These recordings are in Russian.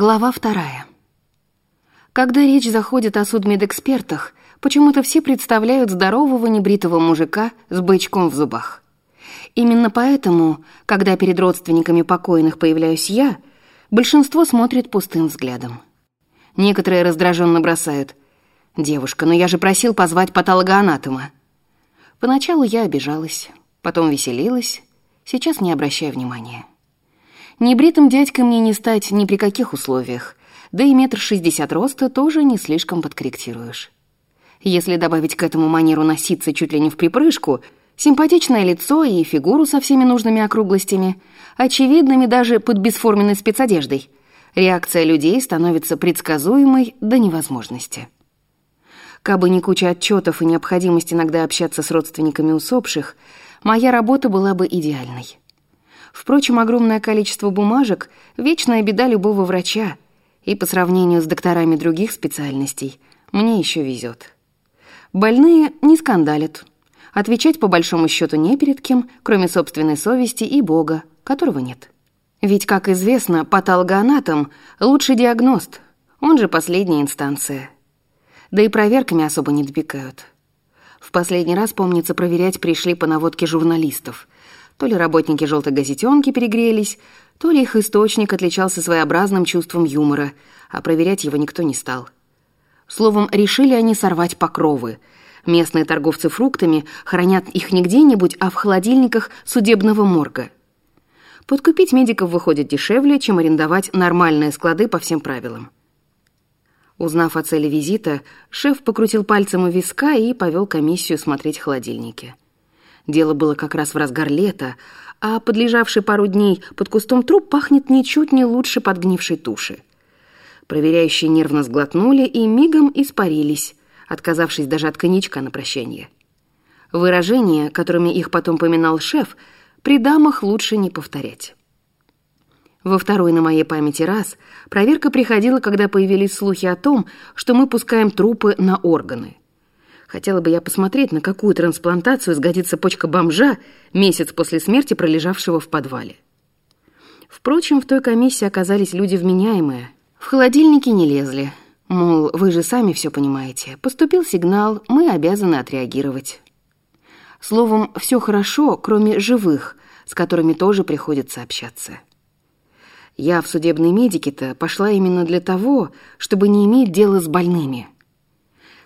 Глава вторая. Когда речь заходит о судмедэкспертах, почему-то все представляют здорового небритого мужика с бычком в зубах. Именно поэтому, когда перед родственниками покойных появляюсь я, большинство смотрит пустым взглядом. Некоторые раздраженно бросают «Девушка, но я же просил позвать патологоанатома». Поначалу я обижалась, потом веселилась, сейчас не обращаю внимания. Небритым дядькой мне не стать ни при каких условиях, да и метр шестьдесят роста тоже не слишком подкорректируешь. Если добавить к этому манеру носиться чуть ли не в припрыжку, симпатичное лицо и фигуру со всеми нужными округлостями, очевидными даже под бесформенной спецодеждой, реакция людей становится предсказуемой до невозможности. Кабы не куча отчетов и необходимость иногда общаться с родственниками усопших, моя работа была бы идеальной. Впрочем, огромное количество бумажек — вечная беда любого врача, и по сравнению с докторами других специальностей мне еще везет. Больные не скандалят. Отвечать по большому счету не перед кем, кроме собственной совести и Бога, которого нет. Ведь, как известно, патологоанатом — лучший диагност, он же последняя инстанция. Да и проверками особо не допекают. В последний раз, помнится, проверять пришли по наводке журналистов — то ли работники «желтой газетенки» перегрелись, то ли их источник отличался своеобразным чувством юмора, а проверять его никто не стал. Словом, решили они сорвать покровы. Местные торговцы фруктами хранят их не где-нибудь, а в холодильниках судебного морга. Подкупить медиков выходит дешевле, чем арендовать нормальные склады по всем правилам. Узнав о цели визита, шеф покрутил пальцем у виска и повел комиссию смотреть холодильники. Дело было как раз в разгар лета, а подлежавший пару дней под кустом труп пахнет ничуть не лучше подгнившей туши. Проверяющие нервно сглотнули и мигом испарились, отказавшись даже от коньячка на прощание. Выражения, которыми их потом поминал шеф, при дамах лучше не повторять. Во второй на моей памяти раз проверка приходила, когда появились слухи о том, что мы пускаем трупы на органы. Хотела бы я посмотреть, на какую трансплантацию сгодится почка бомжа месяц после смерти пролежавшего в подвале. Впрочем, в той комиссии оказались люди вменяемые. В холодильнике не лезли. Мол, вы же сами все понимаете. Поступил сигнал, мы обязаны отреагировать. Словом, все хорошо, кроме живых, с которыми тоже приходится общаться. Я в судебной медике-то пошла именно для того, чтобы не иметь дела с больными –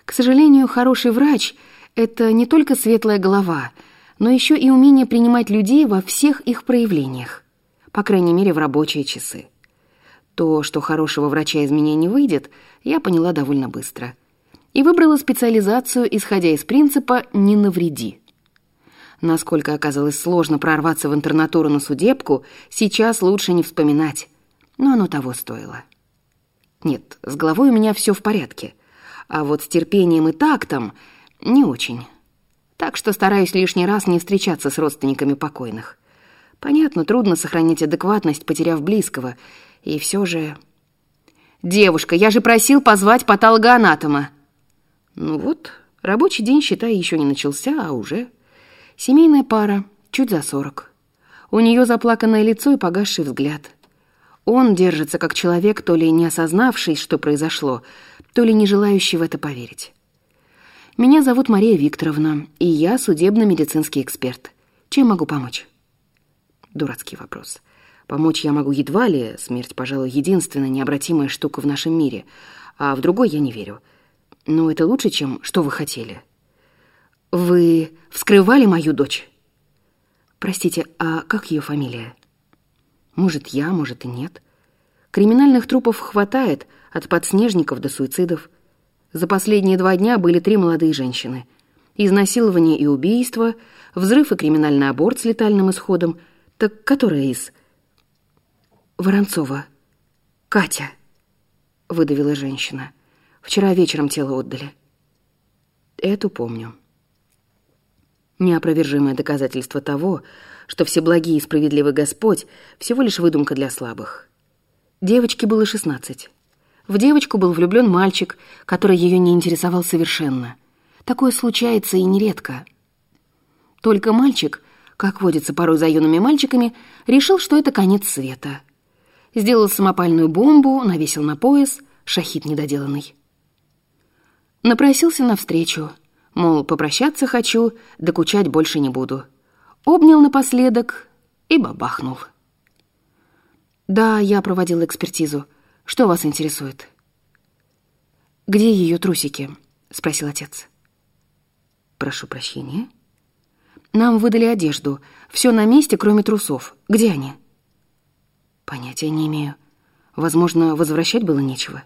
к сожалению, хороший врач — это не только светлая голова, но еще и умение принимать людей во всех их проявлениях, по крайней мере, в рабочие часы. То, что хорошего врача из меня не выйдет, я поняла довольно быстро. И выбрала специализацию, исходя из принципа «не навреди». Насколько оказалось сложно прорваться в интернатуру на судебку, сейчас лучше не вспоминать. Но оно того стоило. Нет, с головой у меня все в порядке — а вот с терпением и тактом не очень. Так что стараюсь лишний раз не встречаться с родственниками покойных. Понятно, трудно сохранить адекватность, потеряв близкого. И все же... «Девушка, я же просил позвать патологоанатома!» Ну вот, рабочий день, считай, еще не начался, а уже... Семейная пара, чуть за сорок. У нее заплаканное лицо и погасший взгляд. Он держится как человек, то ли не осознавший, что произошло, то ли не желающий в это поверить. Меня зовут Мария Викторовна, и я судебно-медицинский эксперт. Чем могу помочь? Дурацкий вопрос. Помочь я могу едва ли, смерть, пожалуй, единственная необратимая штука в нашем мире, а в другой я не верю. Но это лучше, чем «что вы хотели». Вы вскрывали мою дочь? Простите, а как ее фамилия? Может, я, может и нет. Криминальных трупов хватает, от подснежников до суицидов. За последние два дня были три молодые женщины. Изнасилование и убийство, взрыв и криминальный аборт с летальным исходом. Так которая из? Воронцова. Катя, выдавила женщина. Вчера вечером тело отдали. Эту помню. Неопровержимое доказательство того, что всеблагий и справедливый Господь всего лишь выдумка для слабых. Девочке было шестнадцать. В девочку был влюблен мальчик, который ее не интересовал совершенно. Такое случается и нередко. Только мальчик, как водится порой за юными мальчиками, решил, что это конец света. Сделал самопальную бомбу, навесил на пояс, шахид недоделанный. Напросился навстречу, мол, попрощаться хочу, докучать больше не буду. Обнял напоследок и бабахнул. «Да, я проводил экспертизу. Что вас интересует?» «Где ее трусики?» — спросил отец. «Прошу прощения». «Нам выдали одежду. Все на месте, кроме трусов. Где они?» «Понятия не имею. Возможно, возвращать было нечего».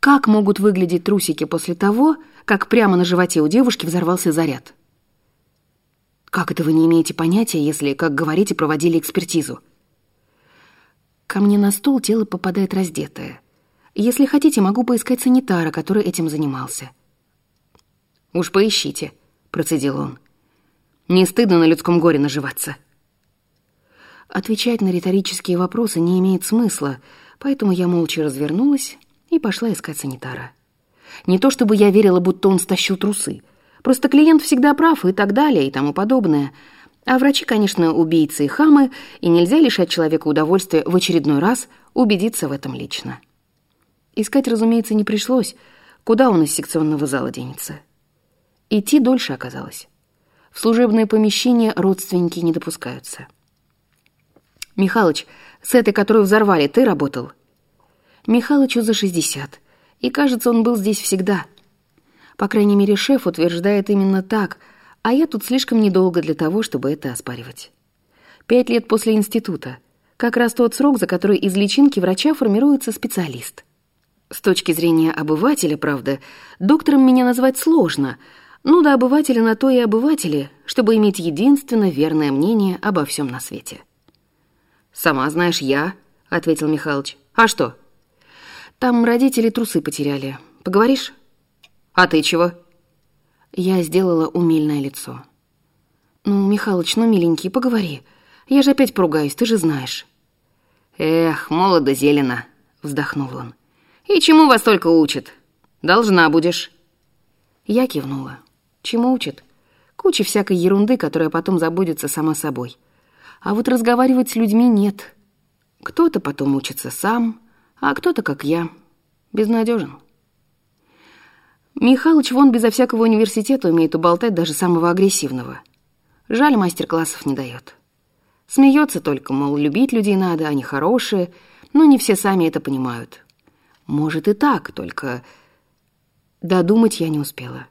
Как могут выглядеть трусики после того, как прямо на животе у девушки взорвался заряд? Как это вы не имеете понятия, если, как говорите, проводили экспертизу? Ко мне на стол тело попадает раздетое. Если хотите, могу поискать санитара, который этим занимался. «Уж поищите», — процедил он. «Не стыдно на людском горе наживаться». Отвечать на риторические вопросы не имеет смысла, поэтому я молча развернулась и пошла искать санитара. Не то чтобы я верила, будто он стащил трусы. Просто клиент всегда прав и так далее, и тому подобное — а врачи, конечно, убийцы и хамы, и нельзя лишать человека удовольствия в очередной раз убедиться в этом лично. Искать, разумеется, не пришлось. Куда он из секционного зала денется? Идти дольше оказалось. В служебное помещение родственники не допускаются. «Михалыч, с этой, которую взорвали, ты работал?» Михалычу за 60, и, кажется, он был здесь всегда. По крайней мере, шеф утверждает именно так — а я тут слишком недолго для того, чтобы это оспаривать. Пять лет после института. Как раз тот срок, за который из личинки врача формируется специалист. С точки зрения обывателя, правда, доктором меня назвать сложно. Ну да, обыватели на то и обыватели, чтобы иметь единственно верное мнение обо всем на свете. «Сама знаешь, я», — ответил Михалыч. «А что?» «Там родители трусы потеряли. Поговоришь?» «А ты чего?» Я сделала умильное лицо. «Ну, Михалыч, ну, миленький, поговори. Я же опять поругаюсь, ты же знаешь». «Эх, молодо зелено», — вздохнул он. «И чему вас только учат? Должна будешь». Я кивнула. «Чему учат? Куча всякой ерунды, которая потом забудется сама собой. А вот разговаривать с людьми нет. Кто-то потом учится сам, а кто-то, как я, безнадежен. Михалыч вон безо всякого университета умеет уболтать даже самого агрессивного. Жаль, мастер-классов не дает. Смеется только, мол, любить людей надо, они хорошие, но не все сами это понимают. Может и так, только... Додумать я не успела.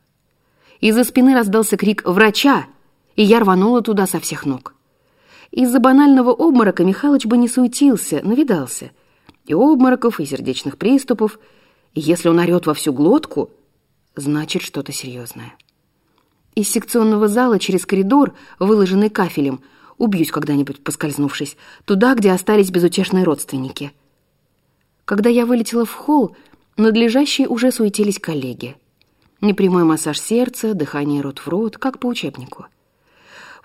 Из-за спины раздался крик «Врача!», и я рванула туда со всех ног. Из-за банального обморока Михалыч бы не суетился, навидался. И обмороков, и сердечных приступов. И если он орёт во всю глотку, значит что-то серьезное. Из секционного зала через коридор, выложенный кафелем, убьюсь когда-нибудь, поскользнувшись, туда, где остались безутешные родственники. Когда я вылетела в холл, надлежащие уже суетились коллеги. Непрямой массаж сердца, дыхание рот в рот, как по учебнику.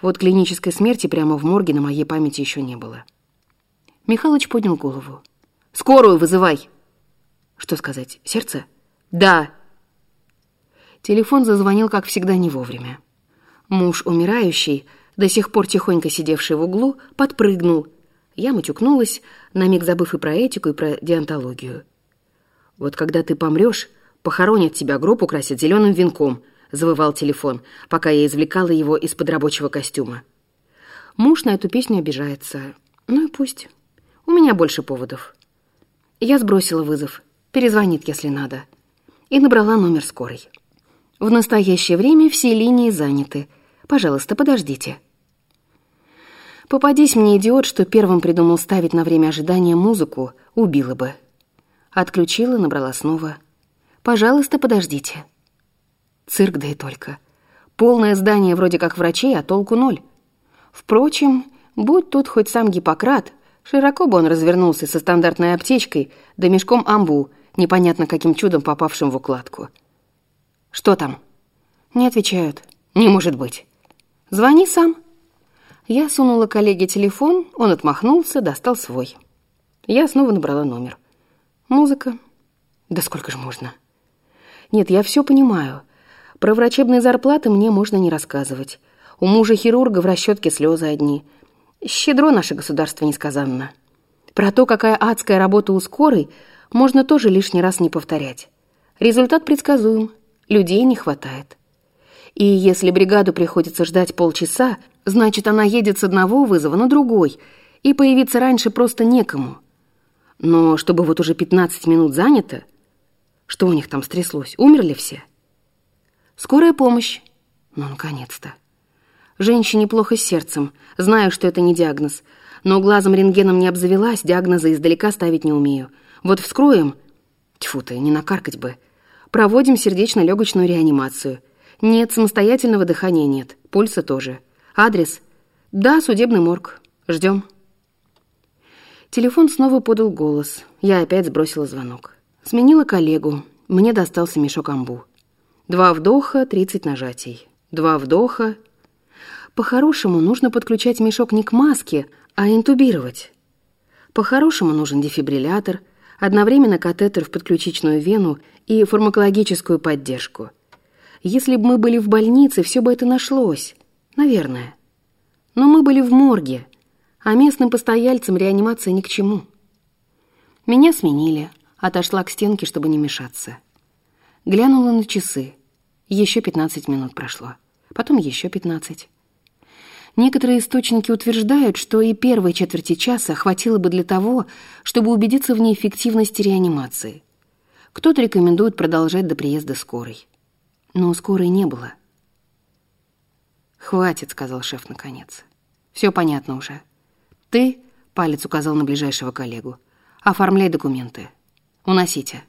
Вот клинической смерти прямо в морге на моей памяти еще не было. Михалыч поднял голову. «Скорую вызывай!» «Что сказать? Сердце?» «Да!» Телефон зазвонил, как всегда, не вовремя. Муж умирающий, до сих пор тихонько сидевший в углу, подпрыгнул. Я матюкнулась, на миг забыв и про этику, и про диантологию. «Вот когда ты помрешь, похоронят тебя, гроб украсят зеленым венком», — завывал телефон, пока я извлекала его из-под рабочего костюма. Муж на эту песню обижается. Ну и пусть. У меня больше поводов. Я сбросила вызов. Перезвонит, если надо. И набрала номер скорой. В настоящее время все линии заняты. Пожалуйста, подождите. Попадись мне идиот, что первым придумал ставить на время ожидания музыку, убила бы. Отключила, набрала снова. Пожалуйста, подождите. Цирк, да и только. Полное здание вроде как врачей, а толку ноль. Впрочем, будь тут хоть сам Гиппократ, широко бы он развернулся со стандартной аптечкой, да мешком амбу, непонятно каким чудом попавшим в укладку. «Что там?» «Не отвечают. Не может быть. Звони сам». Я сунула коллеге телефон, он отмахнулся, достал свой. Я снова набрала номер. Музыка. Да сколько же можно? Нет, я все понимаю. Про врачебные зарплаты мне можно не рассказывать. У мужа хирурга в расчетке слезы одни. Щедро наше государство несказанно. Про то, какая адская работа у скорой, можно тоже лишний раз не повторять. Результат предсказуем. Людей не хватает. И если бригаду приходится ждать полчаса, значит, она едет с одного вызова на другой, и появиться раньше просто некому. Но чтобы вот уже 15 минут занято, что у них там стряслось? Умерли все? Скорая помощь. Ну, наконец-то. Женщине плохо с сердцем. Знаю, что это не диагноз. Но глазом рентгеном не обзавелась, диагнозы издалека ставить не умею. Вот вскроем... Тьфу ты, не накаркать бы. Проводим сердечно-легочную реанимацию. Нет, самостоятельного дыхания нет. Пульса тоже. Адрес? Да, судебный морг. Ждем. Телефон снова подал голос. Я опять сбросила звонок. Сменила коллегу. Мне достался мешок амбу. Два вдоха, тридцать нажатий. Два вдоха. По-хорошему, нужно подключать мешок не к маске, а интубировать. По-хорошему, нужен дефибриллятор, одновременно катетер в подключичную вену и фармакологическую поддержку. Если бы мы были в больнице, все бы это нашлось. Наверное. Но мы были в морге, а местным постояльцам реанимация ни к чему. Меня сменили — Отошла к стенке, чтобы не мешаться. Глянула на часы. Еще 15 минут прошло. Потом еще 15. Некоторые источники утверждают, что и первой четверти часа хватило бы для того, чтобы убедиться в неэффективности реанимации. Кто-то рекомендует продолжать до приезда скорой. Но скорой не было. «Хватит», — сказал шеф наконец. «Все понятно уже. Ты, — палец указал на ближайшего коллегу, — оформляй документы. Уносите».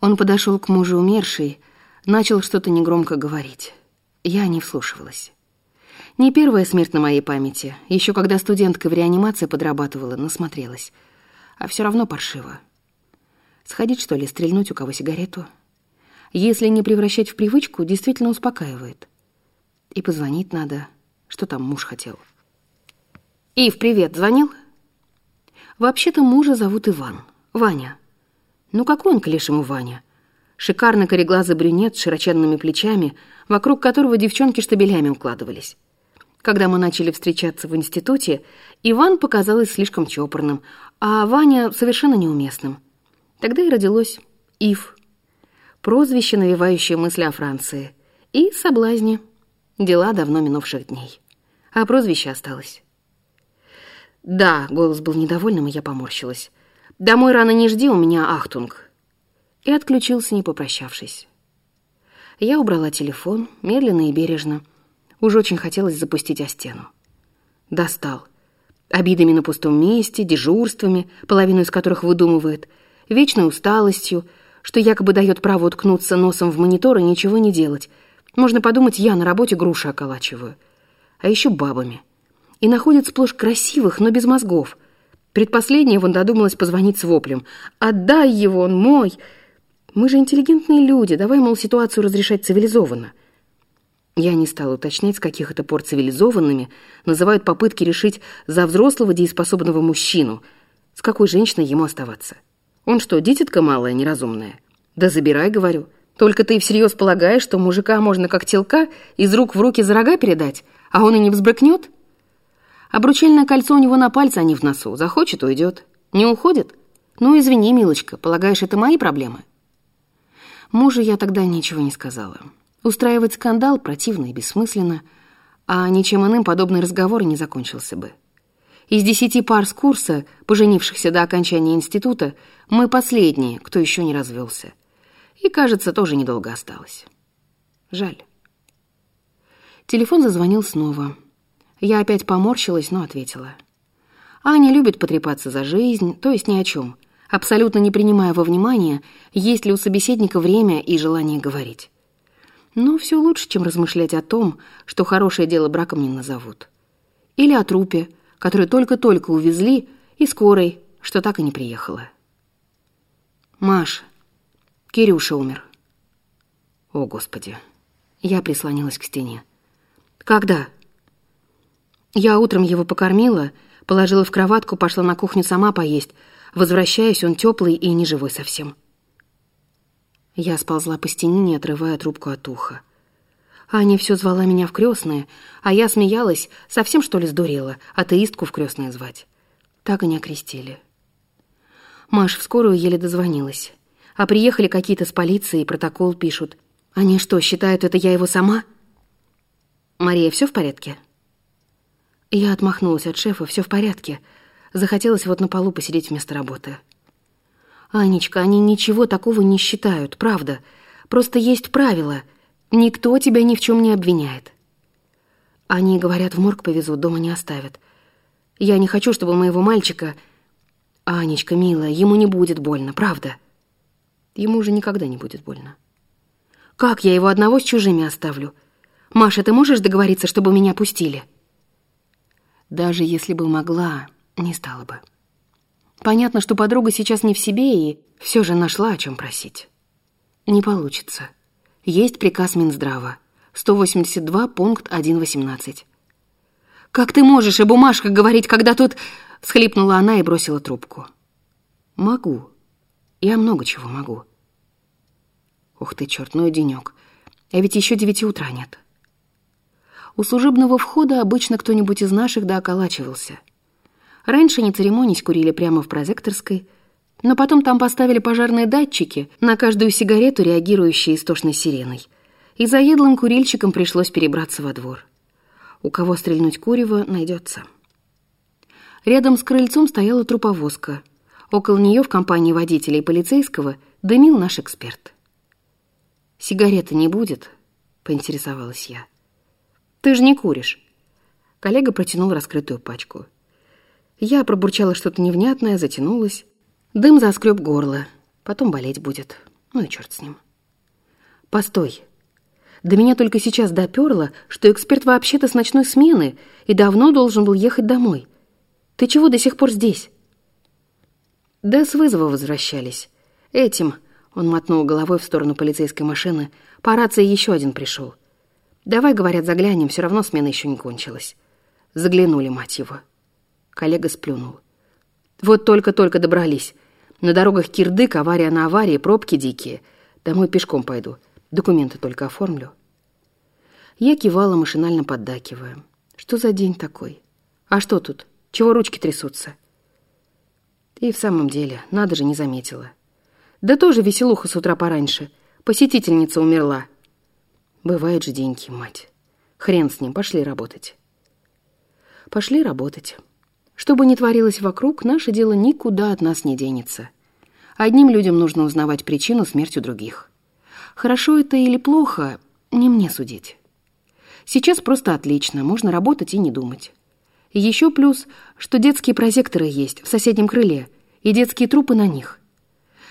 Он подошел к мужу умершей, начал что-то негромко говорить. Я не вслушивалась. Не первая смерть на моей памяти. Еще когда студентка в реанимации подрабатывала, насмотрелась. А все равно паршиво. Сходить, что ли, стрельнуть у кого сигарету? Если не превращать в привычку, действительно успокаивает. И позвонить надо. Что там муж хотел? «Ив, привет, звонил?» Вообще-то мужа зовут Иван. Ваня. Ну какой он к лешему Ваня? Шикарный кореглазый брюнет с широченными плечами, вокруг которого девчонки штабелями укладывались. Когда мы начали встречаться в институте, Иван показалось слишком чопорным, а Ваня совершенно неуместным. Тогда и родилось Ив. Прозвище, навевающее мысли о Франции. И соблазне. Дела давно минувших дней. А прозвище осталось. «Да», — голос был недовольным, и я поморщилась. «Домой рано не жди, у меня ахтунг». И отключился, не попрощавшись. Я убрала телефон, медленно и бережно. Уж очень хотелось запустить о стену. Достал. Обидами на пустом месте, дежурствами, половину из которых выдумывает, вечной усталостью, что якобы дает право уткнуться носом в монитор и ничего не делать. Можно подумать, я на работе груши околачиваю. А еще бабами. И находят сплошь красивых, но без мозгов — Предпоследняя вон додумалась позвонить с воплем. «Отдай его, он мой!» «Мы же интеллигентные люди, давай, мол, ситуацию разрешать цивилизованно». Я не стала уточнять, с каких это пор цивилизованными называют попытки решить за взрослого дееспособного мужчину. С какой женщиной ему оставаться? Он что, дитятка малая, неразумная? Да забирай, говорю. Только ты всерьез полагаешь, что мужика можно как телка из рук в руки за рога передать, а он и не взбрыкнет? Обручальное кольцо у него на пальце, а не в носу. Захочет — уйдет. Не уходит? Ну, извини, милочка, полагаешь, это мои проблемы? Мужу я тогда ничего не сказала. Устраивать скандал противно и бессмысленно, а ничем иным подобный разговор не закончился бы. Из десяти пар с курса, поженившихся до окончания института, мы последние, кто еще не развелся. И, кажется, тоже недолго осталось. Жаль. Телефон зазвонил снова. Я опять поморщилась, но ответила. Аня любит потрепаться за жизнь, то есть ни о чем, абсолютно не принимая во внимание, есть ли у собеседника время и желание говорить. Но все лучше, чем размышлять о том, что хорошее дело браком не назовут. Или о трупе, который только-только увезли, и скорой, что так и не приехала. «Маш, Кирюша умер». «О, Господи!» Я прислонилась к стене. «Когда?» Я утром его покормила, положила в кроватку, пошла на кухню сама поесть. Возвращаясь, он теплый и неживой совсем. Я сползла по стене, не отрывая трубку от уха. Аня все звала меня в крестные, а я смеялась, совсем что ли сдурела, атеистку в крестные звать. Так и не окрестили. Маш в скорую еле дозвонилась. А приехали какие-то с полиции, протокол пишут. Они что, считают, это я его сама? Мария, все в порядке? Я отмахнулась от шефа, все в порядке. Захотелось вот на полу посидеть вместо работы. Анечка, они ничего такого не считают, правда. Просто есть правила. Никто тебя ни в чем не обвиняет. Они, говорят, в морг повезут, дома не оставят. Я не хочу, чтобы моего мальчика... Анечка, милая, ему не будет больно, правда. Ему уже никогда не будет больно. Как я его одного с чужими оставлю? Маша, ты можешь договориться, чтобы меня пустили? Даже если бы могла, не стала бы. Понятно, что подруга сейчас не в себе и все же нашла, о чем просить. Не получится. Есть приказ Минздрава. 182, пункт 1.18. «Как ты можешь и бумажка говорить, когда тут...» — схлипнула она и бросила трубку. «Могу. Я много чего могу». Ух ты, черт, ну и денек. А ведь еще девяти утра нет. У служебного входа обычно кто-нибудь из наших да околачивался. Раньше, не церемонясь, курили прямо в прозекторской, но потом там поставили пожарные датчики на каждую сигарету, реагирующие истошной сиреной и заедлым курильщикам пришлось перебраться во двор. У кого стрельнуть курево, найдется. Рядом с крыльцом стояла труповозка. Около нее в компании водителя и полицейского дымил наш эксперт. «Сигареты не будет?» — поинтересовалась я. «Ты же не куришь». Коллега протянул раскрытую пачку. Я пробурчала что-то невнятное, затянулась. Дым заскреб горло. Потом болеть будет. Ну и черт с ним. «Постой!» До меня только сейчас доперло, что эксперт вообще-то с ночной смены и давно должен был ехать домой. Ты чего до сих пор здесь? Да с вызова возвращались. Этим, он мотнул головой в сторону полицейской машины, по рации еще один пришел. Давай, говорят, заглянем, все равно смена еще не кончилась. Заглянули, мать его. Коллега сплюнул. Вот только-только добрались. На дорогах кирдык, авария на аварии, пробки дикие. Домой пешком пойду. Документы только оформлю. Я кивала, машинально поддакивая. Что за день такой? А что тут? Чего ручки трясутся? И в самом деле, надо же, не заметила. Да тоже веселуха с утра пораньше. Посетительница умерла. Бывает же деньги, мать. Хрен с ним, пошли работать. Пошли работать. Что бы ни творилось вокруг, наше дело никуда от нас не денется. Одним людям нужно узнавать причину смерти других. Хорошо это или плохо, не мне судить. Сейчас просто отлично, можно работать и не думать. Еще плюс, что детские прозекторы есть в соседнем крыле, и детские трупы на них.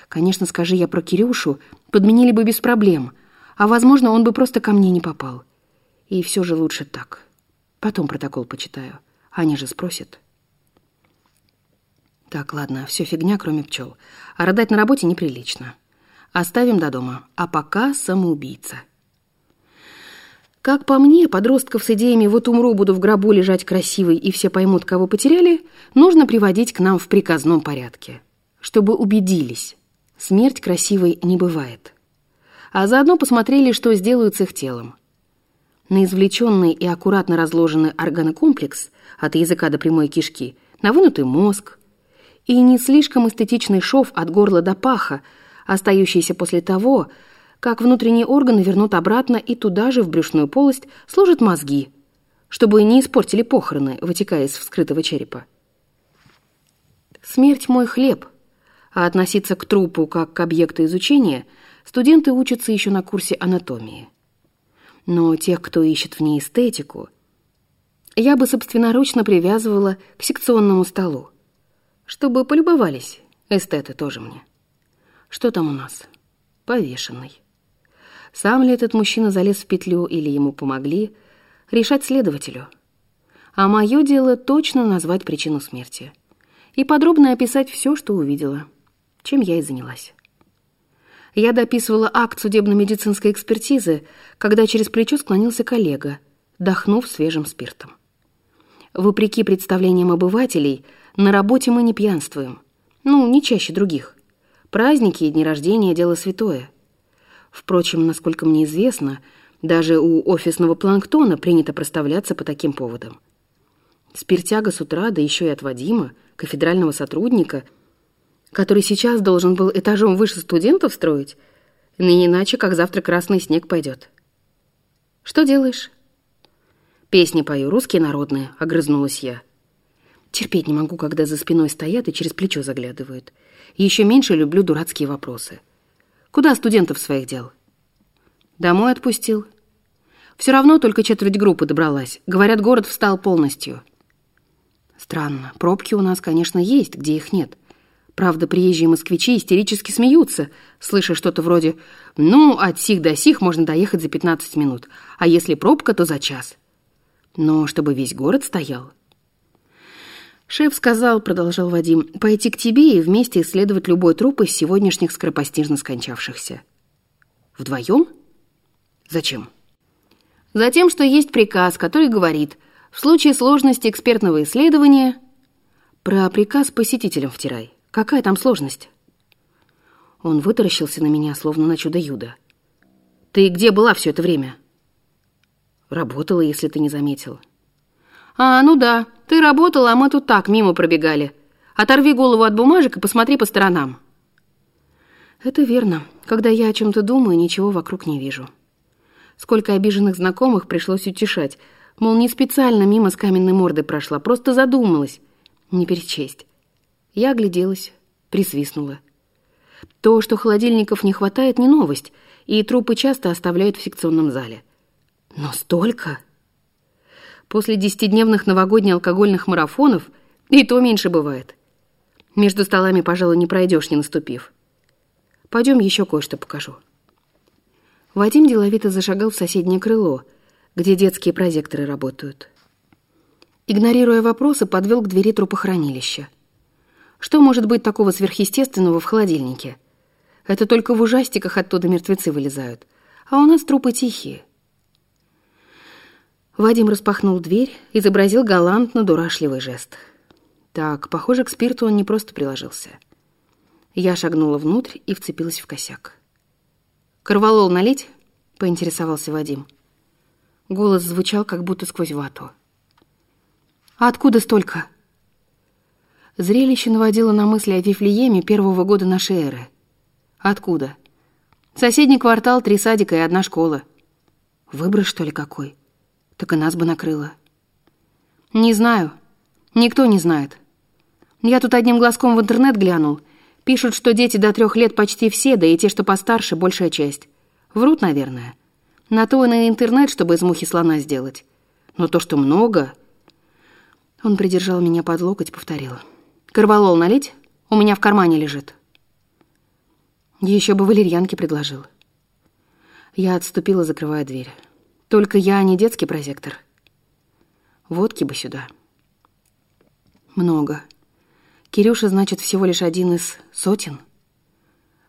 Конечно, скажи я про Кирюшу, подменили бы без проблем, а, возможно, он бы просто ко мне не попал. И все же лучше так. Потом протокол почитаю. Аня же спросит. Так, ладно, все фигня, кроме пчел. А рыдать на работе неприлично. Оставим до дома. А пока самоубийца. Как по мне, подростков с идеями «вот умру, буду в гробу лежать красивый, и все поймут, кого потеряли», нужно приводить к нам в приказном порядке. Чтобы убедились, смерть красивой не бывает. А заодно посмотрели, что сделают с их телом. На извлеченный и аккуратно разложенный органокомплекс от языка до прямой кишки, на вынутый мозг и не слишком эстетичный шов от горла до паха – остающиеся после того, как внутренние органы вернут обратно и туда же, в брюшную полость, сложат мозги, чтобы не испортили похороны, вытекая из вскрытого черепа. Смерть – мой хлеб, а относиться к трупу как к объекту изучения студенты учатся еще на курсе анатомии. Но тех, кто ищет в ней эстетику, я бы собственноручно привязывала к секционному столу, чтобы полюбовались эстеты тоже мне. Что там у нас? Повешенный. Сам ли этот мужчина залез в петлю или ему помогли, решать следователю. А мое дело точно назвать причину смерти и подробно описать все, что увидела, чем я и занялась. Я дописывала акт судебно-медицинской экспертизы, когда через плечо склонился коллега, дохнув свежим спиртом. Вопреки представлениям обывателей, на работе мы не пьянствуем. Ну, не чаще других. Праздники и дни рождения – дело святое. Впрочем, насколько мне известно, даже у офисного планктона принято проставляться по таким поводам. Спиртяга с утра, да еще и от Вадима, кафедрального сотрудника, который сейчас должен был этажом выше студентов строить, не иначе, как завтра красный снег пойдет. Что делаешь? Песни пою, русские народные, огрызнулась я. Терпеть не могу, когда за спиной стоят и через плечо заглядывают. еще меньше люблю дурацкие вопросы. Куда студентов своих дел? Домой отпустил. Все равно только четверть группы добралась. Говорят, город встал полностью. Странно. Пробки у нас, конечно, есть, где их нет. Правда, приезжие москвичи истерически смеются, слыша что-то вроде «Ну, от сих до сих можно доехать за 15 минут, а если пробка, то за час». Но чтобы весь город стоял... «Шеф сказал, — продолжал Вадим, — пойти к тебе и вместе исследовать любой труп из сегодняшних скоропостижно скончавшихся». «Вдвоем? Зачем?» «Затем, что есть приказ, который говорит, в случае сложности экспертного исследования...» «Про приказ посетителям втирай. Какая там сложность?» Он вытаращился на меня, словно на чудо-юдо. «Ты где была все это время?» «Работала, если ты не заметил». «А, ну да, ты работала, а мы тут так, мимо пробегали. Оторви голову от бумажек и посмотри по сторонам». Это верно. Когда я о чем-то думаю, ничего вокруг не вижу. Сколько обиженных знакомых пришлось утешать. Мол, не специально мимо с каменной мордой прошла, просто задумалась. Не перечесть. Я огляделась, присвистнула. То, что холодильников не хватает, не новость, и трупы часто оставляют в секционном зале. Но столько... После десятидневных новогодних алкогольных марафонов и то меньше бывает. Между столами, пожалуй, не пройдешь, не наступив. Пойдем еще кое-что покажу. Вадим деловито зашагал в соседнее крыло, где детские прозекторы работают. Игнорируя вопросы, подвел к двери трупохранилища. Что может быть такого сверхъестественного в холодильнике? Это только в ужастиках оттуда мертвецы вылезают. А у нас трупы тихие. Вадим распахнул дверь, изобразил галантно дурашливый жест. Так, похоже, к спирту он не просто приложился. Я шагнула внутрь и вцепилась в косяк. «Корвалол налить?» — поинтересовался Вадим. Голос звучал, как будто сквозь вату. «А откуда столько?» Зрелище наводило на мысли о Вифлееме первого года нашей эры. «Откуда?» «Соседний квартал, три садика и одна школа». «Выброс, что ли, какой?» Так и нас бы накрыло. Не знаю. Никто не знает. Я тут одним глазком в интернет глянул. Пишут, что дети до трех лет почти все, да и те, что постарше, большая часть. Врут, наверное. На то и на интернет, чтобы из мухи слона сделать. Но то, что много... Он придержал меня под локоть, повторил. «Корвалол налить? У меня в кармане лежит». Еще бы валерьянки предложил. Я отступила, закрывая дверь. Только я не детский прозектор. Водки бы сюда. Много. Кирюша, значит, всего лишь один из сотен.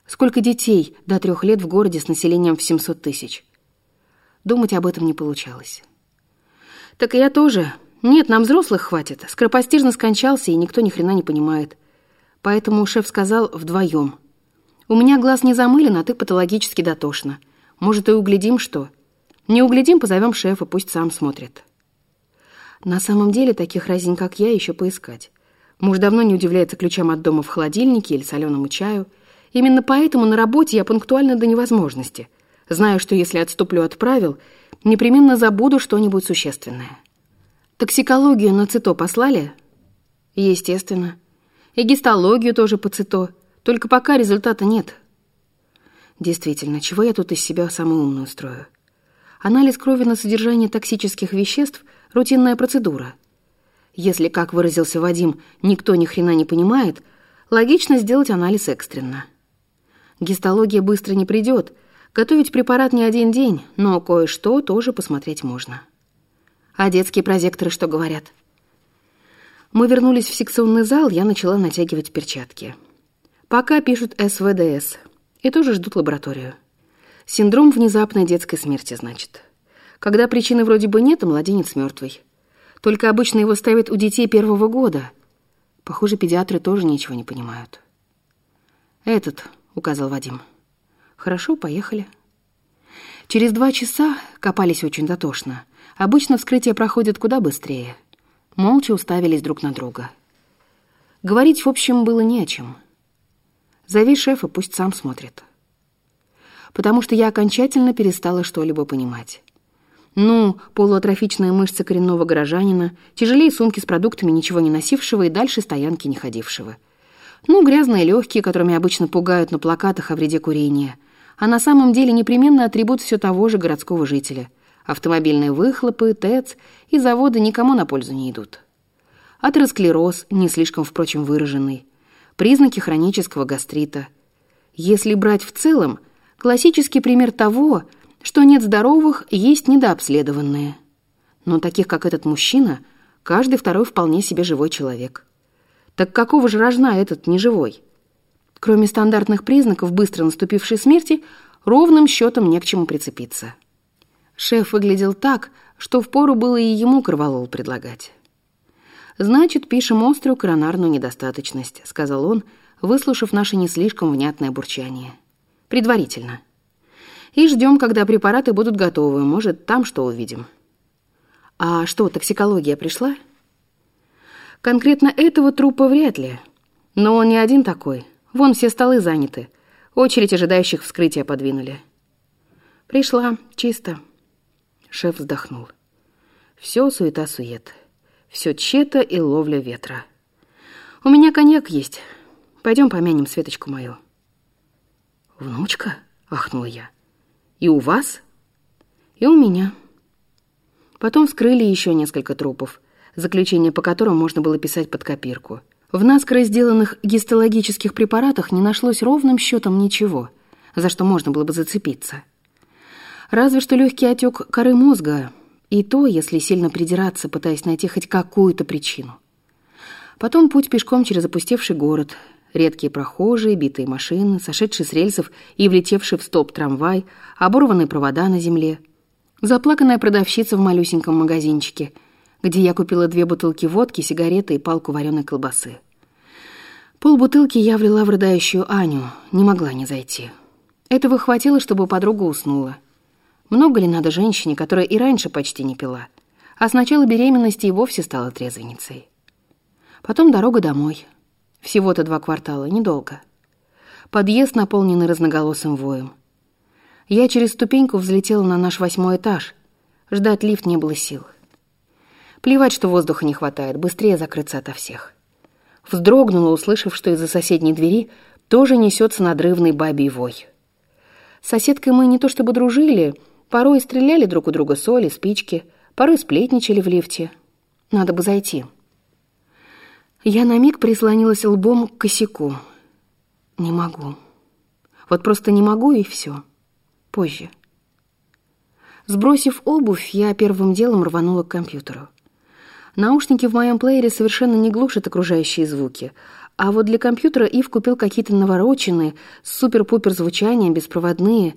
Сколько детей до трех лет в городе с населением в 700 тысяч? Думать об этом не получалось. Так и я тоже. Нет, нам взрослых хватит. Скоропостижно скончался, и никто ни хрена не понимает. Поэтому шеф сказал вдвоем. У меня глаз не замылен, а ты патологически дотошна. Может, и углядим что. Не углядим, позовем шефа, пусть сам смотрит. На самом деле таких разин, как я, еще поискать. Муж давно не удивляется ключам от дома в холодильнике или соленому чаю. Именно поэтому на работе я пунктуальна до невозможности. Знаю, что если отступлю от правил, непременно забуду что-нибудь существенное. Токсикологию на ЦИТО послали? Естественно. И гистологию тоже по ЦИТО. Только пока результата нет. Действительно, чего я тут из себя самую умную строю? Анализ крови на содержание токсических веществ – рутинная процедура. Если, как выразился Вадим, никто ни хрена не понимает, логично сделать анализ экстренно. Гистология быстро не придет, готовить препарат не один день, но кое-что тоже посмотреть можно. А детские прозекторы что говорят? Мы вернулись в секционный зал, я начала натягивать перчатки. Пока пишут СВДС и тоже ждут лабораторию. Синдром внезапной детской смерти, значит. Когда причины вроде бы нет, а младенец мертвый. Только обычно его ставят у детей первого года. Похоже, педиатры тоже ничего не понимают. «Этот», — указал Вадим. «Хорошо, поехали». Через два часа копались очень дотошно. Обычно вскрытие проходит куда быстрее. Молча уставились друг на друга. Говорить, в общем, было не о чем. Зови шефа, пусть сам смотрит. Потому что я окончательно перестала что-либо понимать. Ну, полуатрофичная мышца коренного горожанина, тяжелее сумки с продуктами ничего не носившего и дальше стоянки не ходившего. Ну, грязные легкие, которыми обычно пугают на плакатах о вреде курения. А на самом деле непременно атрибут все того же городского жителя. Автомобильные выхлопы, ТЭЦ и заводы никому на пользу не идут. Атеросклероз, не слишком, впрочем, выраженный. Признаки хронического гастрита. Если брать в целом, классический пример того, что нет здоровых, есть недообследованные. Но таких, как этот мужчина, каждый второй вполне себе живой человек. Так какого же рожна этот неживой? Кроме стандартных признаков быстро наступившей смерти, ровным счетом не к чему прицепиться. Шеф выглядел так, что впору было и ему кроволол предлагать. «Значит, пишем острую коронарную недостаточность», — сказал он, выслушав наше не слишком внятное бурчание. «Предварительно. И ждем, когда препараты будут готовы. Может, там что увидим». «А что, токсикология пришла?» Конкретно этого трупа вряд ли. Но он не один такой. Вон все столы заняты. Очередь ожидающих вскрытия подвинули. Пришла. Чисто. Шеф вздохнул. Все суета-сует. Все чета и ловля ветра. У меня коньяк есть. Пойдем помянем Светочку мою. Внучка? Ахнула я. И у вас? И у меня. Потом вскрыли еще несколько трупов заключение по которым можно было писать под копирку. В наскоро сделанных гистологических препаратах не нашлось ровным счетом ничего, за что можно было бы зацепиться. Разве что легкий отек коры мозга, и то, если сильно придираться, пытаясь найти хоть какую-то причину. Потом путь пешком через опустевший город, редкие прохожие, битые машины, сошедшие с рельсов и влетевший в стоп трамвай, оборванные провода на земле, заплаканная продавщица в малюсеньком магазинчике — где я купила две бутылки водки, сигареты и палку вареной колбасы. Полбутылки я влила в рыдающую Аню, не могла не зайти. Этого хватило, чтобы подруга уснула. Много ли надо женщине, которая и раньше почти не пила, а с начала беременности и вовсе стала трезвенницей? Потом дорога домой. Всего-то два квартала, недолго. Подъезд, наполненный разноголосым воем. Я через ступеньку взлетела на наш восьмой этаж. Ждать лифт не было сил. Плевать, что воздуха не хватает, быстрее закрыться ото всех. Вздрогнула, услышав, что из-за соседней двери тоже несется надрывный бабий вой. С соседкой мы не то чтобы дружили, порой стреляли друг у друга соли, спички, порой сплетничали в лифте. Надо бы зайти. Я на миг прислонилась лбом к косяку. Не могу. Вот просто не могу, и все. Позже. Сбросив обувь, я первым делом рванула к компьютеру. Наушники в моем плеере совершенно не глушат окружающие звуки. А вот для компьютера Ив купил какие-то навороченные, с супер-пупер звучанием, беспроводные.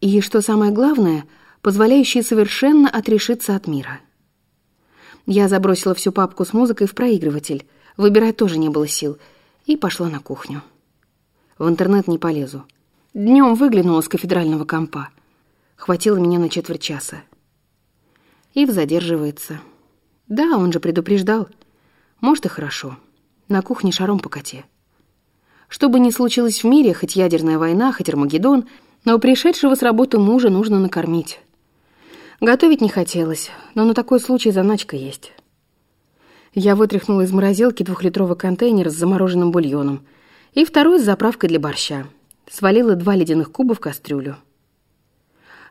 И, что самое главное, позволяющие совершенно отрешиться от мира. Я забросила всю папку с музыкой в проигрыватель. Выбирать тоже не было сил. И пошла на кухню. В интернет не полезу. Днем выглянула с кафедрального компа. Хватило меня на четверть часа. Ив задерживается. Да, он же предупреждал. Может, и хорошо. На кухне шаром по коте. Что бы ни случилось в мире, хоть ядерная война, хоть Армагеддон, но пришедшего с работы мужа нужно накормить. Готовить не хотелось, но на такой случай заначка есть. Я вытряхнула из морозилки двухлитровый контейнер с замороженным бульоном и второй с заправкой для борща. Свалила два ледяных куба в кастрюлю.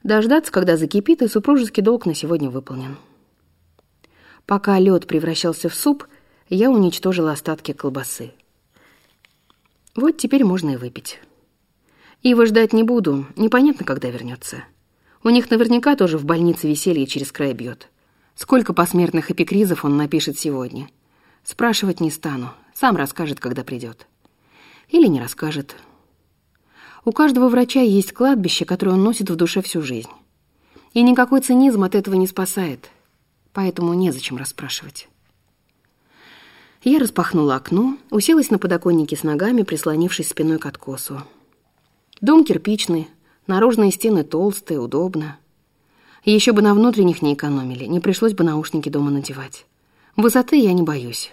Дождаться, когда закипит, и супружеский долг на сегодня выполнен. Пока лед превращался в суп, я уничтожила остатки колбасы. Вот теперь можно и выпить. Ива ждать не буду, непонятно, когда вернется. У них наверняка тоже в больнице веселье через край бьет. Сколько посмертных эпикризов он напишет сегодня? Спрашивать не стану, сам расскажет, когда придет. Или не расскажет. У каждого врача есть кладбище, которое он носит в душе всю жизнь. И никакой цинизм от этого не спасает поэтому незачем расспрашивать. Я распахнула окно, уселась на подоконнике с ногами, прислонившись спиной к откосу. Дом кирпичный, наружные стены толстые, удобно. Еще бы на внутренних не экономили, не пришлось бы наушники дома надевать. Высоты я не боюсь.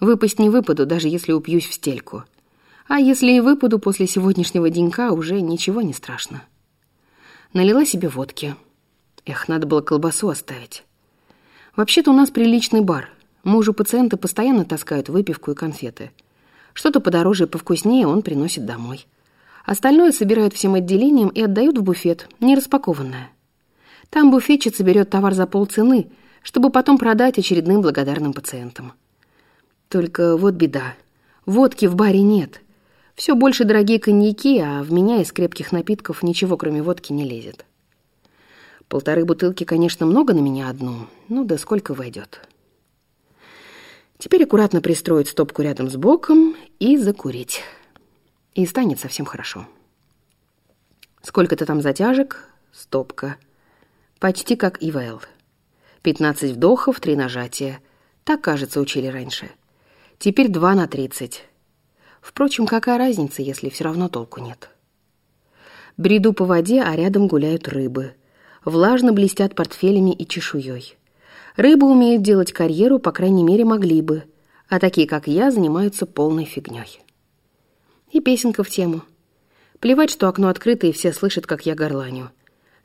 Выпасть не выпаду, даже если упьюсь в стельку. А если и выпаду после сегодняшнего денька, уже ничего не страшно. Налила себе водки. Эх, надо было колбасу оставить. Вообще-то у нас приличный бар. Мужу пациенты постоянно таскают выпивку и конфеты. Что-то подороже и повкуснее он приносит домой. Остальное собирают всем отделением и отдают в буфет, не распакованное. Там буфетчица берет товар за полцены, чтобы потом продать очередным благодарным пациентам. Только вот беда. Водки в баре нет. Все больше дорогие коньяки, а в меня из крепких напитков ничего, кроме водки, не лезет. Полторы бутылки, конечно, много на меня одну, ну да сколько войдет. Теперь аккуратно пристроить стопку рядом с боком и закурить. И станет совсем хорошо. Сколько-то там затяжек, стопка. Почти как ИВЛ. 15 вдохов, 3 нажатия. Так, кажется, учили раньше. Теперь 2 на 30. Впрочем, какая разница, если все равно толку нет? Бреду по воде, а рядом гуляют рыбы. Влажно блестят портфелями и чешуей. Рыбы умеют делать карьеру, по крайней мере, могли бы. А такие, как я, занимаются полной фигней. И песенка в тему. Плевать, что окно открыто, и все слышат, как я горланю.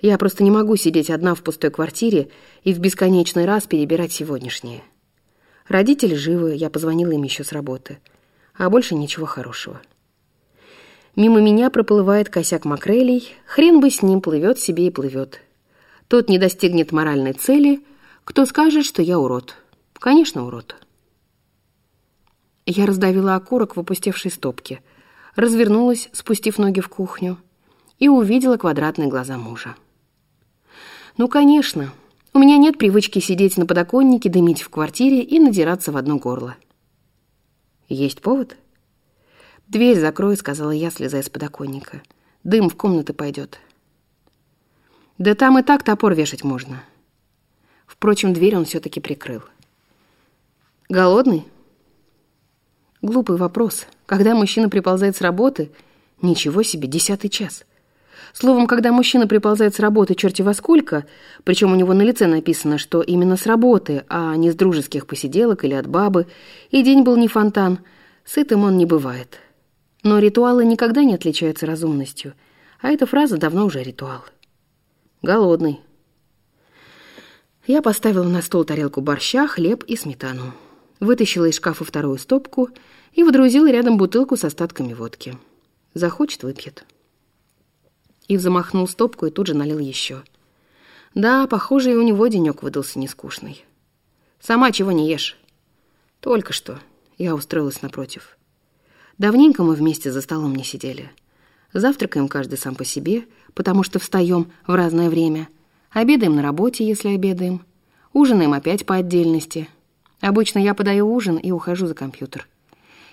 Я просто не могу сидеть одна в пустой квартире и в бесконечный раз перебирать сегодняшнее. Родители живы, я позвонила им еще с работы а больше ничего хорошего. Мимо меня проплывает косяк макрелей, хрен бы с ним плывет себе и плывет. Тот не достигнет моральной цели, кто скажет, что я урод. Конечно, урод. Я раздавила окурок в опустевшей стопке, развернулась, спустив ноги в кухню, и увидела квадратные глаза мужа. Ну, конечно, у меня нет привычки сидеть на подоконнике, дымить в квартире и надираться в одно горло. «Есть повод?» «Дверь закрой», — сказала я, слезая с подоконника. «Дым в комнаты пойдет». «Да там и так топор вешать можно». Впрочем, дверь он все-таки прикрыл. «Голодный?» Глупый вопрос. Когда мужчина приползает с работы, ничего себе, десятый час. Словом, когда мужчина приползает с работы черти во сколько, причем у него на лице написано, что именно с работы, а не с дружеских посиделок или от бабы, и день был не фонтан, сытым он не бывает. Но ритуалы никогда не отличаются разумностью, а эта фраза давно уже ритуал. Голодный. Я поставила на стол тарелку борща, хлеб и сметану. Вытащила из шкафа вторую стопку и водрузила рядом бутылку с остатками водки. Захочет — выпьет. Ив замахнул стопку и тут же налил еще. Да, похоже, и у него денек выдался нескучный. «Сама чего не ешь?» «Только что». Я устроилась напротив. Давненько мы вместе за столом не сидели. Завтракаем каждый сам по себе, потому что встаем в разное время. Обедаем на работе, если обедаем. Ужинаем опять по отдельности. Обычно я подаю ужин и ухожу за компьютер.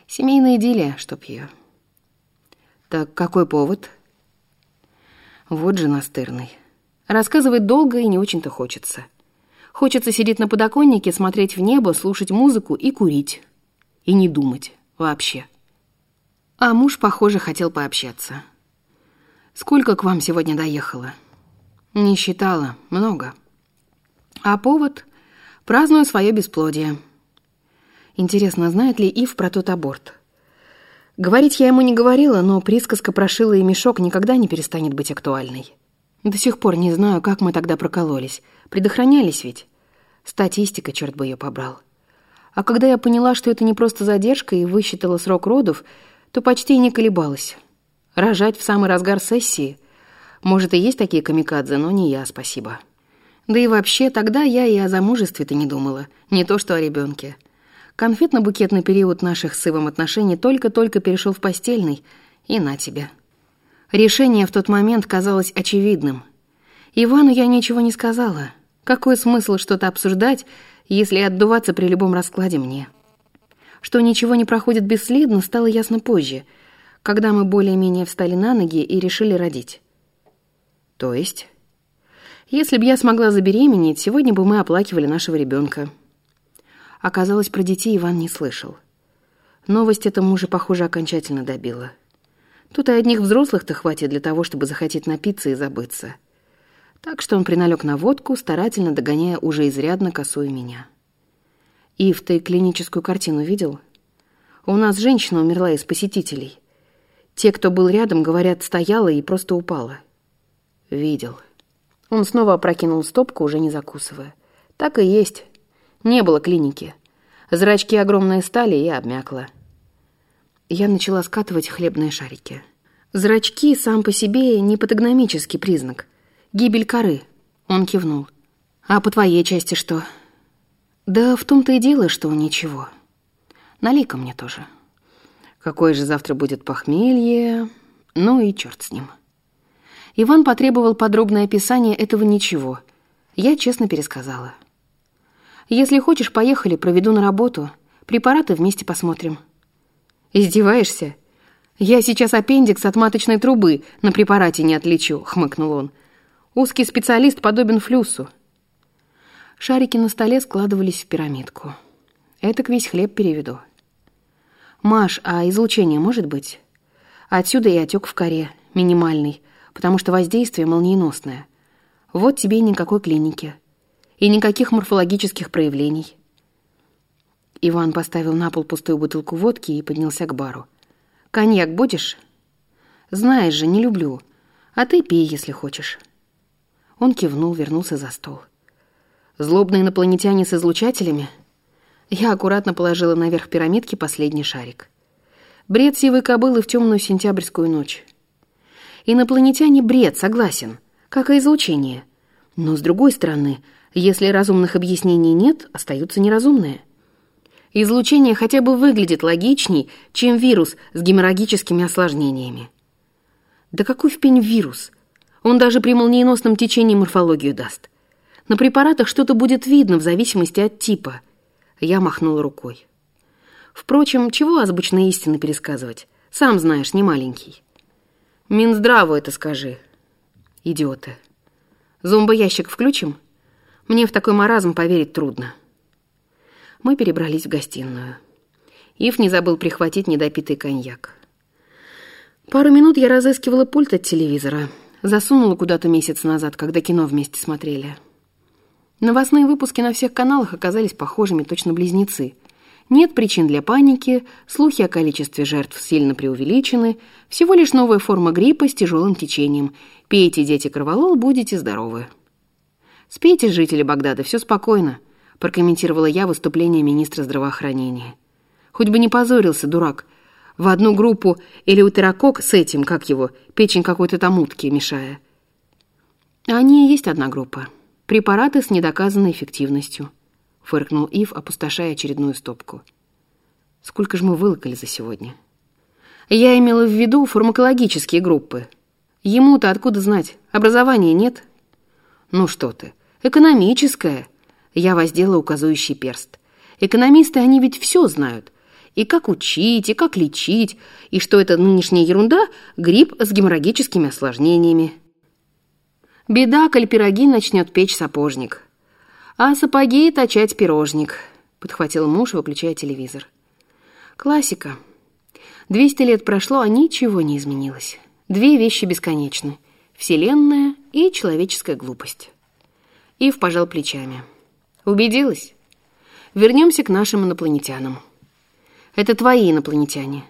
Семейная идиллия, чтоб ее. «Так какой повод?» Вот же настырный. Рассказывать долго и не очень-то хочется. Хочется сидеть на подоконнике, смотреть в небо, слушать музыку и курить. И не думать вообще. А муж, похоже, хотел пообщаться. «Сколько к вам сегодня доехало?» «Не считала. Много». «А повод?» «Праздную свое бесплодие». Интересно, знает ли Ив про тот аборт? Говорить я ему не говорила, но присказка про шило и мешок никогда не перестанет быть актуальной. До сих пор не знаю, как мы тогда прокололись. Предохранялись ведь. Статистика, черт бы ее побрал. А когда я поняла, что это не просто задержка и высчитала срок родов, то почти не колебалась. Рожать в самый разгар сессии. Может, и есть такие камикадзе, но не я, спасибо. Да и вообще, тогда я и о замужестве-то не думала. Не то, что о ребенке. Конфетно-букетный период наших с Ивом отношений только-только перешел в постельный, и на тебе. Решение в тот момент казалось очевидным. Ивану я ничего не сказала. Какой смысл что-то обсуждать, если отдуваться при любом раскладе мне? Что ничего не проходит бесследно, стало ясно позже, когда мы более-менее встали на ноги и решили родить. То есть... Если бы я смогла забеременеть, сегодня бы мы оплакивали нашего ребенка. Оказалось, про детей Иван не слышал. Новость эта мужа, похоже, окончательно добила. Тут и одних взрослых-то хватит для того, чтобы захотеть напиться и забыться. Так что он приналег на водку, старательно догоняя уже изрядно косую меня. «Ив, ты клиническую картину видел?» У нас женщина умерла из посетителей. Те, кто был рядом, говорят, стояла и просто упала. Видел. Он снова опрокинул стопку, уже не закусывая. Так и есть. Не было клиники. Зрачки огромные стали и обмякла. Я начала скатывать хлебные шарики. Зрачки сам по себе не патогномический признак. Гибель коры. Он кивнул. А по твоей части что? Да в том-то и дело, что ничего. Налей-ка мне тоже. Какое же завтра будет похмелье? Ну и черт с ним. Иван потребовал подробное описание этого ничего. Я честно пересказала. «Если хочешь, поехали, проведу на работу. Препараты вместе посмотрим». «Издеваешься? Я сейчас аппендикс от маточной трубы на препарате не отличу», — хмыкнул он. «Узкий специалист подобен флюсу». Шарики на столе складывались в пирамидку. Этак весь хлеб переведу. «Маш, а излучение может быть?» «Отсюда и отек в коре, минимальный потому что воздействие молниеносное. Вот тебе и никакой клиники. И никаких морфологических проявлений. Иван поставил на пол пустую бутылку водки и поднялся к бару. «Коньяк будешь?» «Знаешь же, не люблю. А ты пей, если хочешь». Он кивнул, вернулся за стол. «Злобные инопланетяне с излучателями?» Я аккуратно положила наверх пирамидки последний шарик. Бред сивой кобылы в темную сентябрьскую ночь. Инопланетяне бред, согласен, как и излучение. Но с другой стороны, если разумных объяснений нет, остаются неразумные. Излучение хотя бы выглядит логичней, чем вирус с геморрагическими осложнениями. Да какой в пень вирус? Он даже при молниеносном течении морфологию даст. На препаратах что-то будет видно в зависимости от типа. Я махнула рукой. Впрочем, чего азбучные истины пересказывать? Сам знаешь, не маленький. Минздраву это скажи. Идиоты. Зомбоящик включим? Мне в такой маразм поверить трудно. Мы перебрались в гостиную. Ив не забыл прихватить недопитый коньяк. Пару минут я разыскивала пульт от телевизора. Засунула куда-то месяц назад, когда кино вместе смотрели. Новостные выпуски на всех каналах оказались похожими, точно близнецы — нет причин для паники, слухи о количестве жертв сильно преувеличены, всего лишь новая форма гриппа с тяжелым течением. Пейте, дети, кроволол, будете здоровы. «Спейте, жители Багдада, все спокойно», — прокомментировала я выступление министра здравоохранения. «Хоть бы не позорился, дурак. В одну группу или утерокок с этим, как его, печень какой-то там утки мешая». «Они есть одна группа. Препараты с недоказанной эффективностью» фыркнул Ив, опустошая очередную стопку. Сколько же мы вылокали за сегодня? Я имела в виду фармакологические группы. Ему-то откуда знать? Образования нет? Ну что ты, экономическое. Я воздела указующий перст. Экономисты, они ведь все знают. И как учить, и как лечить, и что это нынешняя ерунда — грипп с геморрагическими осложнениями. Беда, коль пироги начнет печь сапожник а сапоги точать пирожник», — подхватил муж, выключая телевизор. «Классика. Двести лет прошло, а ничего не изменилось. Две вещи бесконечны — вселенная и человеческая глупость». Ив пожал плечами. «Убедилась? Вернемся к нашим инопланетянам. Это твои инопланетяне.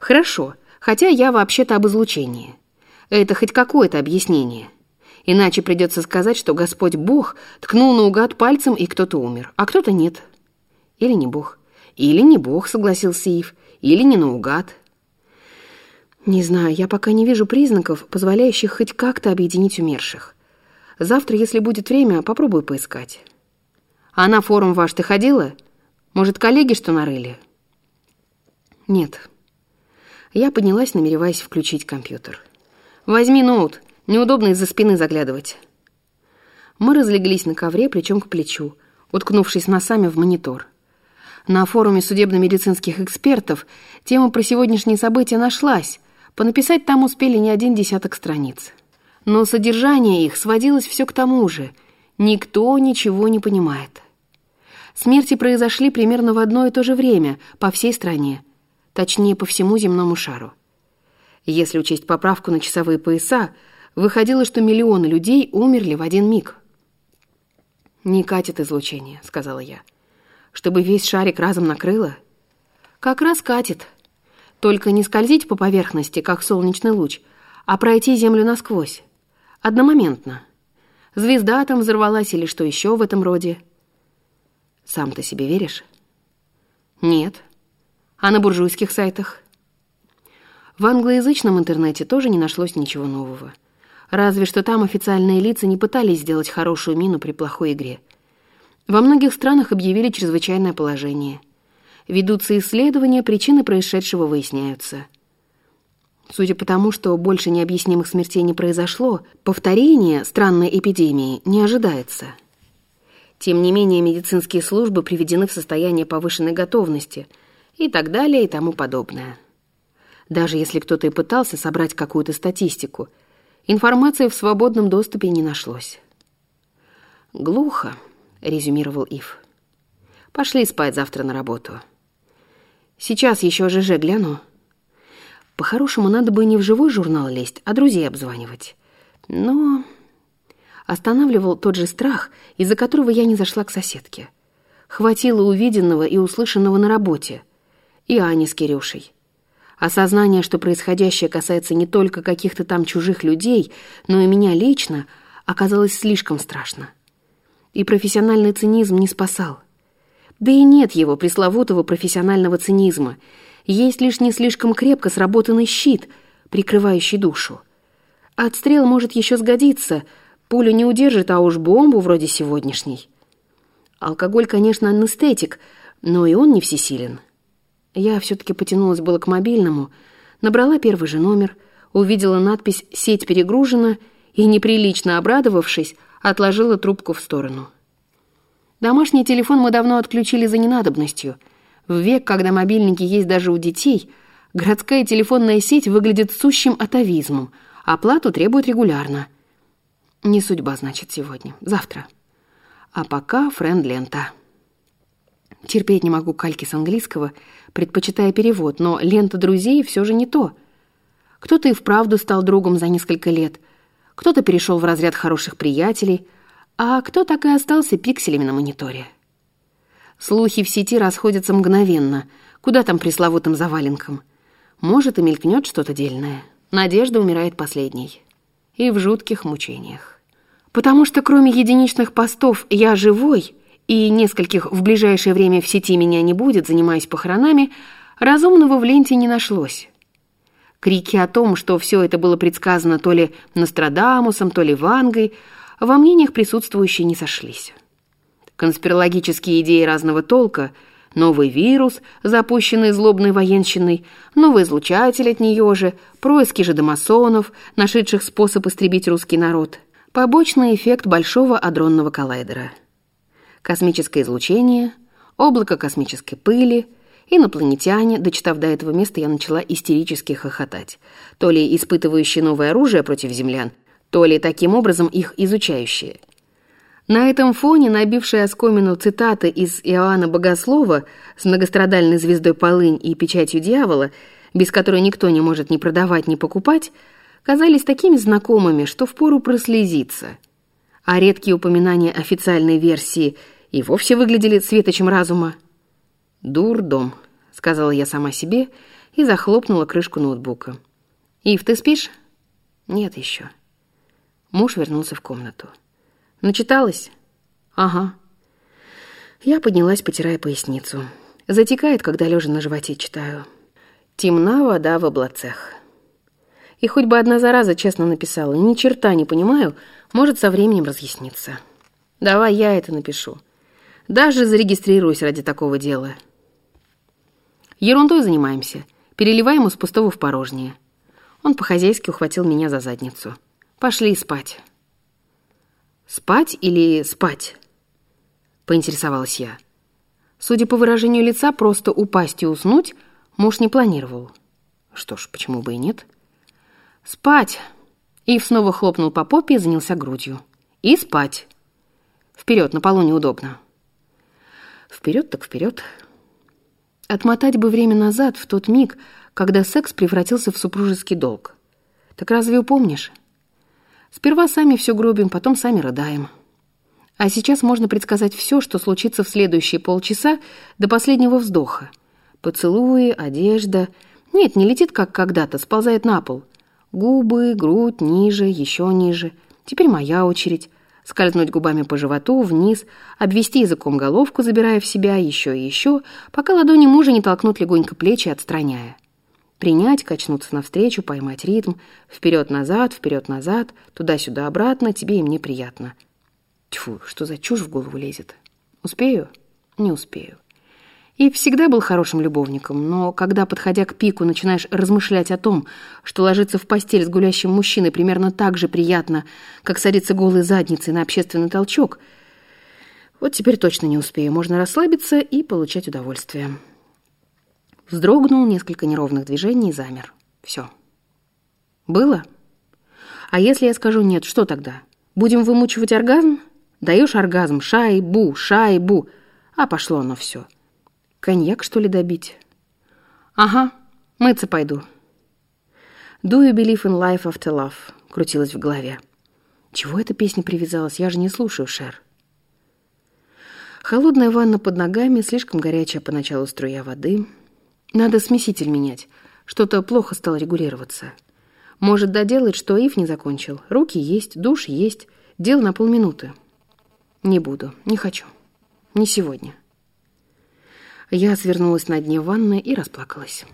Хорошо, хотя я вообще-то об излучении. Это хоть какое-то объяснение». Иначе придется сказать, что Господь Бог ткнул наугад пальцем, и кто-то умер, а кто-то нет. Или не Бог. Или не Бог, согласился Ив. Или не наугад. Не знаю, я пока не вижу признаков, позволяющих хоть как-то объединить умерших. Завтра, если будет время, попробую поискать. А на форум ваш ты ходила? Может, коллеги что нарыли? Нет. Я поднялась, намереваясь включить компьютер. Возьми ноут. Неудобно из-за спины заглядывать. Мы разлеглись на ковре плечом к плечу, уткнувшись носами в монитор. На форуме судебно-медицинских экспертов тема про сегодняшние события нашлась. Понаписать там успели не один десяток страниц. Но содержание их сводилось все к тому же. Никто ничего не понимает. Смерти произошли примерно в одно и то же время по всей стране, точнее, по всему земному шару. Если учесть поправку на часовые пояса, Выходило, что миллионы людей умерли в один миг. «Не катит излучение», — сказала я. «Чтобы весь шарик разом накрыло?» Как раз катит. Только не скользить по поверхности, как солнечный луч, а пройти Землю насквозь. Одномоментно. Звезда там взорвалась или что еще в этом роде. Сам ты себе веришь? Нет. А на буржуйских сайтах? В англоязычном интернете тоже не нашлось ничего нового. Разве что там официальные лица не пытались сделать хорошую мину при плохой игре. Во многих странах объявили чрезвычайное положение. Ведутся исследования, причины происшедшего выясняются. Судя по тому, что больше необъяснимых смертей не произошло, повторение странной эпидемии не ожидается. Тем не менее, медицинские службы приведены в состояние повышенной готовности и так далее и тому подобное. Даже если кто-то и пытался собрать какую-то статистику, информации в свободном доступе не нашлось. «Глухо», — резюмировал Ив. «Пошли спать завтра на работу». Сейчас еще ЖЖ гляну. По-хорошему, надо бы не в живой журнал лезть, а друзей обзванивать. Но останавливал тот же страх, из-за которого я не зашла к соседке. Хватило увиденного и услышанного на работе. И Ани с Кирюшей. Осознание, что происходящее касается не только каких-то там чужих людей, но и меня лично, оказалось слишком страшно. И профессиональный цинизм не спасал. Да и нет его пресловутого профессионального цинизма. Есть лишь не слишком крепко сработанный щит, прикрывающий душу. Отстрел может еще сгодиться, пулю не удержит, а уж бомбу вроде сегодняшней. Алкоголь, конечно, анестетик, но и он не всесилен. Я все-таки потянулась было к мобильному, набрала первый же номер, увидела надпись «Сеть перегружена» и, неприлично обрадовавшись, отложила трубку в сторону. Домашний телефон мы давно отключили за ненадобностью. В век, когда мобильники есть даже у детей, городская телефонная сеть выглядит сущим атовизмом, оплату требует регулярно. Не судьба, значит, сегодня. Завтра. А пока френд-лента. Терпеть не могу кальки с английского, предпочитая перевод, но лента друзей все же не то. Кто-то и вправду стал другом за несколько лет, кто-то перешел в разряд хороших приятелей — а кто так и остался пикселями на мониторе? Слухи в сети расходятся мгновенно. Куда там пресловутым заваленкам? Может, и мелькнет что-то дельное. Надежда умирает последней. И в жутких мучениях. Потому что кроме единичных постов «я живой» и нескольких «в ближайшее время в сети меня не будет, занимаясь похоронами», разумного в ленте не нашлось. Крики о том, что все это было предсказано то ли Нострадамусом, то ли Вангой – во мнениях присутствующие не сошлись. Конспирологические идеи разного толка, новый вирус, запущенный злобной военщиной, новый излучатель от нее же, происки же домасонов, нашедших способ истребить русский народ, побочный эффект большого адронного коллайдера. Космическое излучение, облако космической пыли, инопланетяне, дочитав до этого места, я начала истерически хохотать, то ли испытывающие новое оружие против землян, то ли таким образом их изучающие. На этом фоне набившая оскомину цитаты из Иоанна Богослова с многострадальной звездой полынь и печатью дьявола, без которой никто не может ни продавать, ни покупать, казались такими знакомыми, что впору прослезиться. А редкие упоминания официальной версии и вовсе выглядели светочем разума. «Дурдом», — сказала я сама себе и захлопнула крышку ноутбука. «Ив, ты спишь?» «Нет еще». Муж вернулся в комнату. «Начиталась?» «Ага». Я поднялась, потирая поясницу. Затекает, когда лежа на животе читаю. «Темна вода в облацах». И хоть бы одна зараза честно написала, ни черта не понимаю, может со временем разъясниться. Давай я это напишу. Даже зарегистрируюсь ради такого дела. Ерундой занимаемся. Переливаем из пустого в порожнее. Он по-хозяйски ухватил меня за задницу. Пошли спать. Спать или спать? Поинтересовалась я. Судя по выражению лица, просто упасть и уснуть муж не планировал. Что ж, почему бы и нет? Спать. Ив снова хлопнул по попе и занялся грудью. И спать. Вперед, на полу неудобно. Вперед так вперед. Отмотать бы время назад, в тот миг, когда секс превратился в супружеский долг. Так разве упомнишь? Сперва сами все гробим, потом сами рыдаем. А сейчас можно предсказать все, что случится в следующие полчаса до последнего вздоха. Поцелуи, одежда. Нет, не летит, как когда-то, сползает на пол. Губы, грудь, ниже, еще ниже. Теперь моя очередь. Скользнуть губами по животу, вниз, обвести языком головку, забирая в себя еще и еще, пока ладони мужа не толкнут легонько плечи, отстраняя. Принять, качнуться навстречу, поймать ритм. Вперед-назад, вперед-назад, туда-сюда, обратно, тебе и мне приятно. Тьфу, что за чушь в голову лезет? Успею? Не успею. И всегда был хорошим любовником, но когда, подходя к пику, начинаешь размышлять о том, что ложиться в постель с гулящим мужчиной примерно так же приятно, как садиться голой задницей на общественный толчок, вот теперь точно не успею. Можно расслабиться и получать удовольствие. Вздрогнул несколько неровных движений и замер. Все. Было? А если я скажу нет, что тогда? Будем вымучивать оргазм? Даешь оргазм, шайбу, шайбу. А пошло оно все. Коньяк, что ли, добить? Ага, мыться пойду. Do you believe in life after love? Крутилась в голове. Чего эта песня привязалась? Я же не слушаю, Шер. Холодная ванна под ногами, слишком горячая поначалу струя воды. Надо смеситель менять. Что-то плохо стало регулироваться. Может доделать, что Ив не закончил. Руки есть, душ есть. Дело на полминуты. Не буду, не хочу. Не сегодня. Я свернулась на дне ванны и расплакалась.